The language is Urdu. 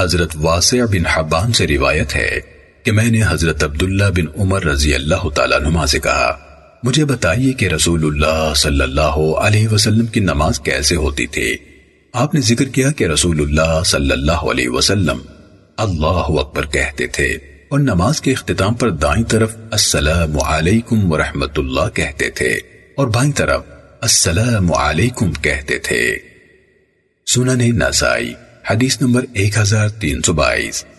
حضرت واسع بن حبان سے روایت ہے کہ میں نے حضرت عبداللہ بن عمر رضی اللہ تعالیٰ نما سے کہا، مجھے بتائیے کہ رسول اللہ صلی اللہ علیہ وسلم کی نماز کیسے ہوتی تھی؟ آپ نے ذکر کیا کہ رسول اللہ صلی اللہ علیہ وسلم اللہ اکبر کہتے تھے اور نماز کے اختتام پر دائیں طرف السلام علیکم ورحمت اللہ کہتے تھے اور بائیں طرف السلام علیکم کہتے تھے۔ سنن نسائی حدیث نمبر 1322